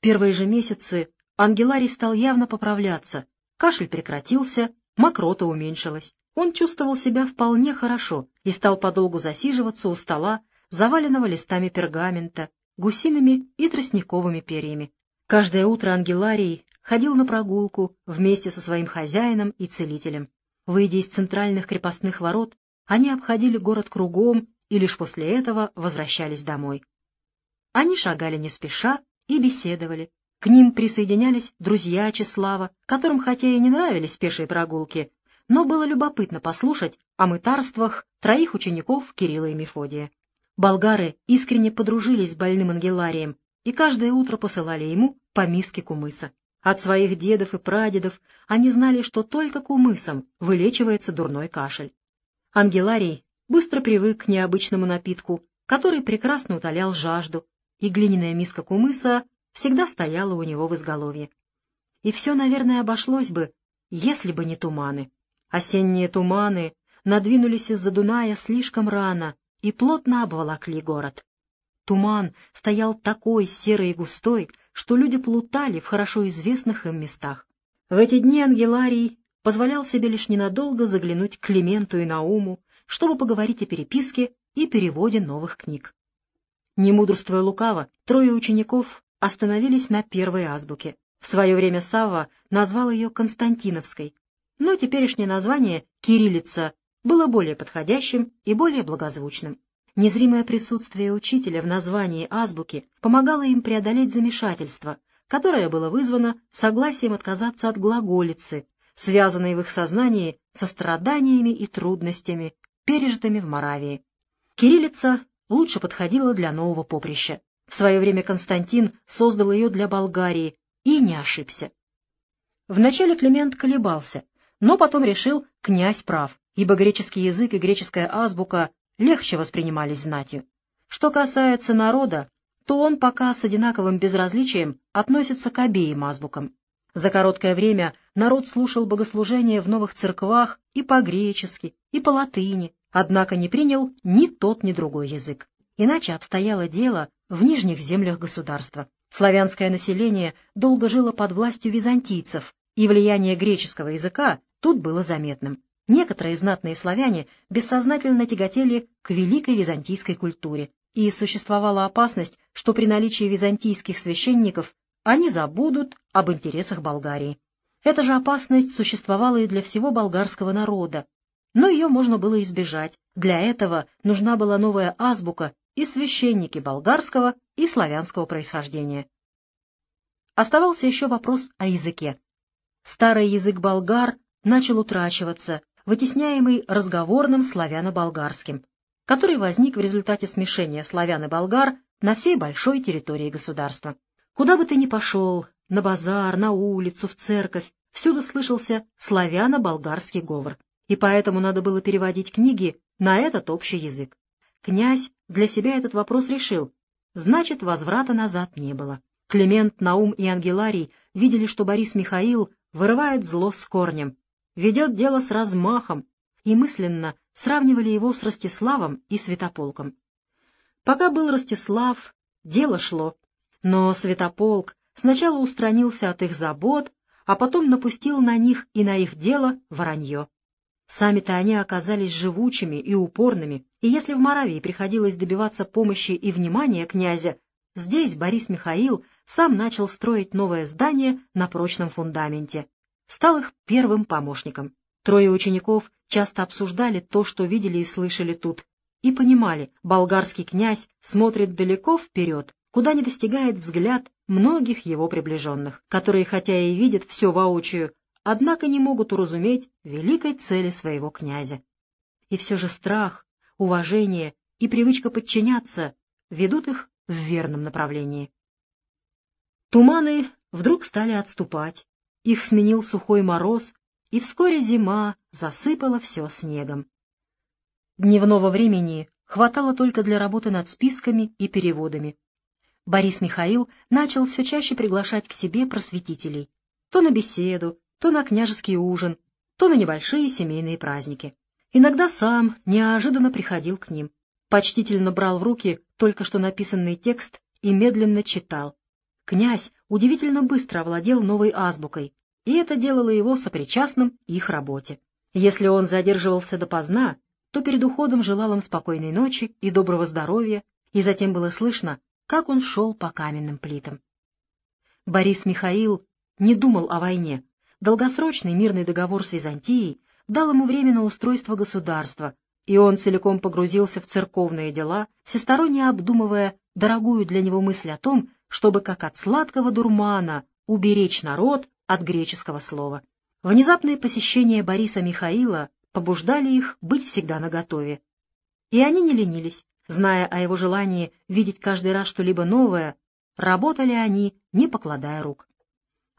первые же месяцы Ангеларий стал явно поправляться, кашель прекратился, мокрота уменьшилась. Он чувствовал себя вполне хорошо и стал подолгу засиживаться у стола, заваленного листами пергамента, гусиными и тростниковыми перьями. Каждое утро Ангеларий ходил на прогулку вместе со своим хозяином и целителем. Выйдя из центральных крепостных ворот, они обходили город кругом и лишь после этого возвращались домой. Они шагали не спеша и беседовали. К ним присоединялись друзья Числава, которым хотя и не нравились пешие прогулки, но было любопытно послушать о мытарствах троих учеников Кирилла и Мефодия. Болгары искренне подружились с больным Ангеларием и каждое утро посылали ему по миске кумыса. От своих дедов и прадедов они знали, что только кумысом вылечивается дурной кашель. Ангеларий быстро привык к необычному напитку, который прекрасно утолял жажду, и глиняная миска кумыса всегда стояла у него в изголовье. И все, наверное, обошлось бы, если бы не туманы. Осенние туманы надвинулись из-за Дуная слишком рано и плотно обволокли город. Туман стоял такой серый и густой, что люди плутали в хорошо известных им местах. В эти дни Ангеларий позволял себе лишь ненадолго заглянуть к Клименту и Науму, чтобы поговорить о переписке и переводе новых книг. Не мудрствуя лукаво, трое учеников остановились на первой азбуке. В свое время Савва назвал ее Константиновской, но теперешнее название «кириллица» было более подходящим и более благозвучным. Незримое присутствие учителя в названии азбуки помогало им преодолеть замешательство, которое было вызвано согласием отказаться от глаголицы, связанной в их сознании со страданиями и трудностями, пережитыми в Моравии. Кириллица лучше подходила для нового поприща. В свое время Константин создал ее для Болгарии и не ошибся. Вначале Климент колебался, но потом решил «князь прав», ибо греческий язык и греческая азбука легче воспринимались знатью. Что касается народа, то он пока с одинаковым безразличием относится к обеим азбукам. За короткое время народ слушал богослужения в новых церквах и по-гречески, и по-латыни, однако не принял ни тот, ни другой язык. Иначе обстояло дело в нижних землях государства. Славянское население долго жило под властью византийцев, и влияние греческого языка тут было заметным. Некоторые знатные славяне бессознательно тяготели к великой византийской культуре, и существовала опасность, что при наличии византийских священников они забудут об интересах Болгарии. Эта же опасность существовала и для всего болгарского народа, но ее можно было избежать. Для этого нужна была новая азбука и священники болгарского и славянского происхождения. Оставался еще вопрос о языке. Старый язык болгар начал утрачиваться, вытесняемый разговорным славяно-болгарским, который возник в результате смешения славян и болгар на всей большой территории государства. Куда бы ты ни пошел, на базар, на улицу, в церковь, всюду слышался славяно-болгарский говор и поэтому надо было переводить книги на этот общий язык. Князь для себя этот вопрос решил, значит, возврата назад не было. Климент, Наум и Ангеларий видели, что Борис Михаил вырывает зло с корнем, ведет дело с размахом, и мысленно сравнивали его с Ростиславом и Святополком. Пока был Ростислав, дело шло, но Святополк сначала устранился от их забот, а потом напустил на них и на их дело воронье. Сами-то они оказались живучими и упорными, и если в Моравии приходилось добиваться помощи и внимания князя, здесь Борис Михаил сам начал строить новое здание на прочном фундаменте. Стал их первым помощником. Трое учеников часто обсуждали то, что видели и слышали тут, и понимали, болгарский князь смотрит далеко вперед, куда не достигает взгляд многих его приближенных, которые, хотя и видят все воочию, однако не могут уразуметь великой цели своего князя. И все же страх, уважение и привычка подчиняться ведут их в верном направлении. Туманы вдруг стали отступать, их сменил сухой мороз, и вскоре зима засыпала все снегом. Дневного времени хватало только для работы над списками и переводами. Борис Михаил начал все чаще приглашать к себе просветителей, то на беседу, то на княжеский ужин, то на небольшие семейные праздники. Иногда сам неожиданно приходил к ним, почтительно брал в руки только что написанный текст и медленно читал. князь удивительно быстро овладел новой азбукой, и это делало его сопричастным их работе. Если он задерживался допоздна, то перед уходом желал им спокойной ночи и доброго здоровья, и затем было слышно, как он шел по каменным плитам. Борис Михаил не думал о войне. Долгосрочный мирный договор с Византией дал ему время на устройство государства, и он целиком погрузился в церковные дела, всесторонне обдумывая дорогую для него мысль о том, чтобы, как от сладкого дурмана, уберечь народ от греческого слова. Внезапные посещения Бориса Михаила побуждали их быть всегда наготове. И они не ленились, зная о его желании видеть каждый раз что-либо новое, работали они, не покладая рук.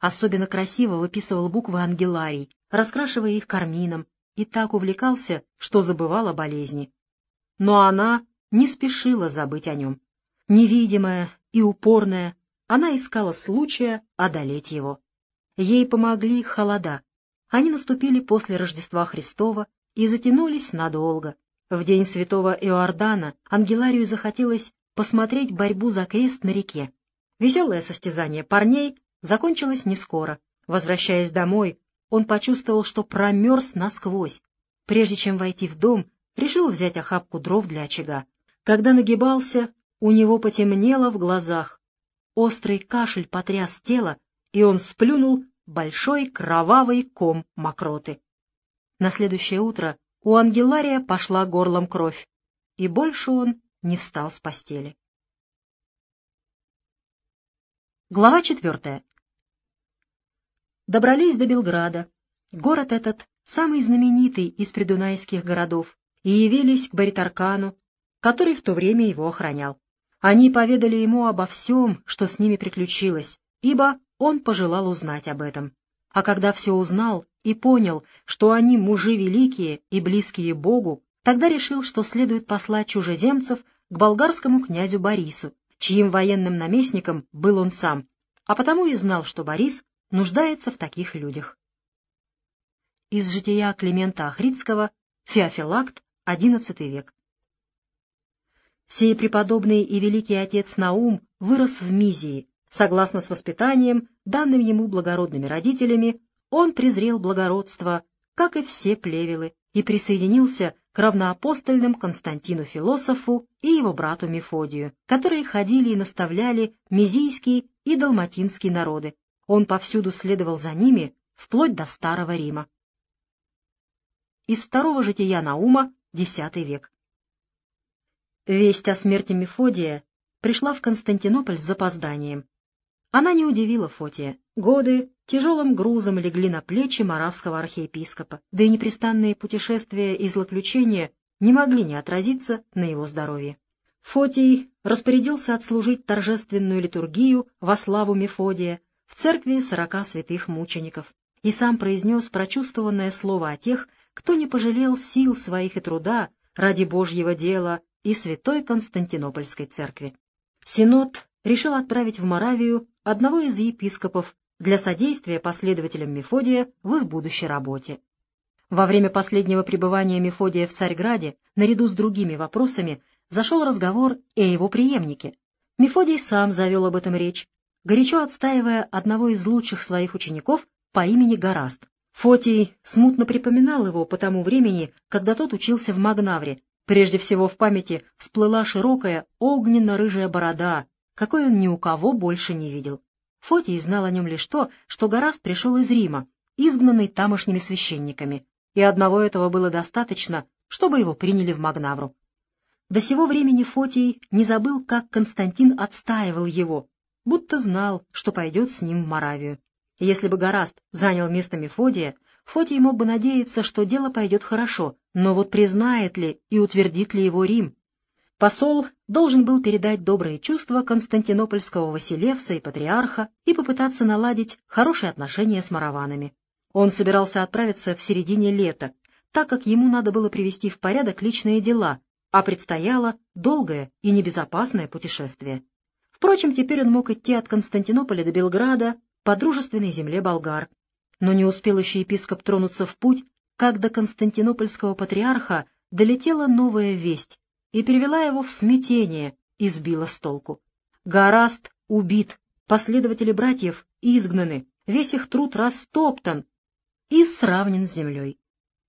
Особенно красиво выписывал буквы ангеларий, раскрашивая их кармином, и так увлекался, что забывал о болезни. Но она не спешила забыть о нем. Невидимая и упорная, она искала случая одолеть его. Ей помогли холода. Они наступили после Рождества Христова и затянулись надолго. В день святого Иордана Ангеларию захотелось посмотреть борьбу за крест на реке. Веселое состязание парней закончилось не скоро. Возвращаясь домой, он почувствовал, что промерз насквозь. Прежде чем войти в дом, решил взять охапку дров для очага. Когда нагибался, у него потемнело в глазах. Острый кашель потряс тело, и он сплюнул большой кровавый ком мокроты. На следующее утро у Ангелария пошла горлом кровь, и больше он не встал с постели. Глава четвертая. Добрались до Белграда. Город этот самый знаменитый из придунайских городов, и явились к Баритаркану, который в то время его охранял. Они поведали ему обо всем, что с ними приключилось, ибо он пожелал узнать об этом. А когда все узнал и понял, что они мужи великие и близкие Богу, тогда решил, что следует послать чужеземцев к болгарскому князю Борису, чьим военным наместником был он сам, а потому и знал, что Борис нуждается в таких людях. Из жития Климента Ахридского, Феофилакт, XI век. Сей преподобный и великий отец Наум вырос в Мизии, Согласно с воспитанием, данным ему благородными родителями, он презрел благородство, как и все плевелы, и присоединился к равноапостольным Константину Философу и его брату Мефодию, которые ходили и наставляли мизийские и далматинские народы. Он повсюду следовал за ними, вплоть до Старого Рима. Из второго жития Наума, X век. Весть о смерти Мефодия пришла в Константинополь с запозданием. Она не удивила Фотия. Годы тяжелым грузом легли на плечи маравского архиепископа, да и непрестанные путешествия и злоключения не могли не отразиться на его здоровье. Фотий распорядился отслужить торжественную литургию во славу Мефодия в церкви сорока святых мучеников и сам произнес прочувствованное слово о тех, кто не пожалел сил своих и труда ради Божьего дела и святой Константинопольской церкви. Синод решил отправить в Моравию одного из епископов для содействия последователям Мефодия в их будущей работе. Во время последнего пребывания Мефодия в Царьграде, наряду с другими вопросами, зашел разговор и о его преемнике. Мефодий сам завел об этом речь, горячо отстаивая одного из лучших своих учеников по имени Гораст. Фотий смутно припоминал его по тому времени, когда тот учился в Магнавре. Прежде всего в памяти всплыла широкая огненно-рыжая борода, какой он ни у кого больше не видел. Фотий знал о нем лишь то, что Гораст пришел из Рима, изгнанный тамошними священниками, и одного этого было достаточно, чтобы его приняли в Магнавру. До сего времени Фотий не забыл, как Константин отстаивал его, будто знал, что пойдет с ним в Моравию. Если бы Гораст занял место Мефодия, Фотий мог бы надеяться, что дело пойдет хорошо, но вот признает ли и утвердит ли его Рим, Посол должен был передать добрые чувства константинопольского Василевса и патриарха и попытаться наладить хорошие отношения с мараванами. Он собирался отправиться в середине лета, так как ему надо было привести в порядок личные дела, а предстояло долгое и небезопасное путешествие. Впрочем, теперь он мог идти от Константинополя до Белграда по дружественной земле болгар. Но не успел еще епископ тронуться в путь, как до константинопольского патриарха долетела новая весть и перевела его в смятение и сбила с толку. Гораст убит, Последователи братьев изгнаны, весь их труд растоптан и сравнен с землей.